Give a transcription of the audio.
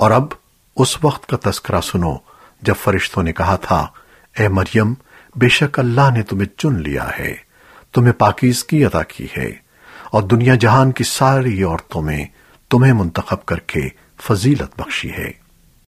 اور اب اس وقت کا تذکرہ سنو جب فرشتوں نے کہا تھا، اے مریم، بے شک اللہ نے تمہیں چن لیا ہے، تمہیں پاکیزگی عطا کی ہے، اور دنیا جہان کی ساری عورتوں میں تمہیں منتخب کر کے فضیلت بخشی ہے۔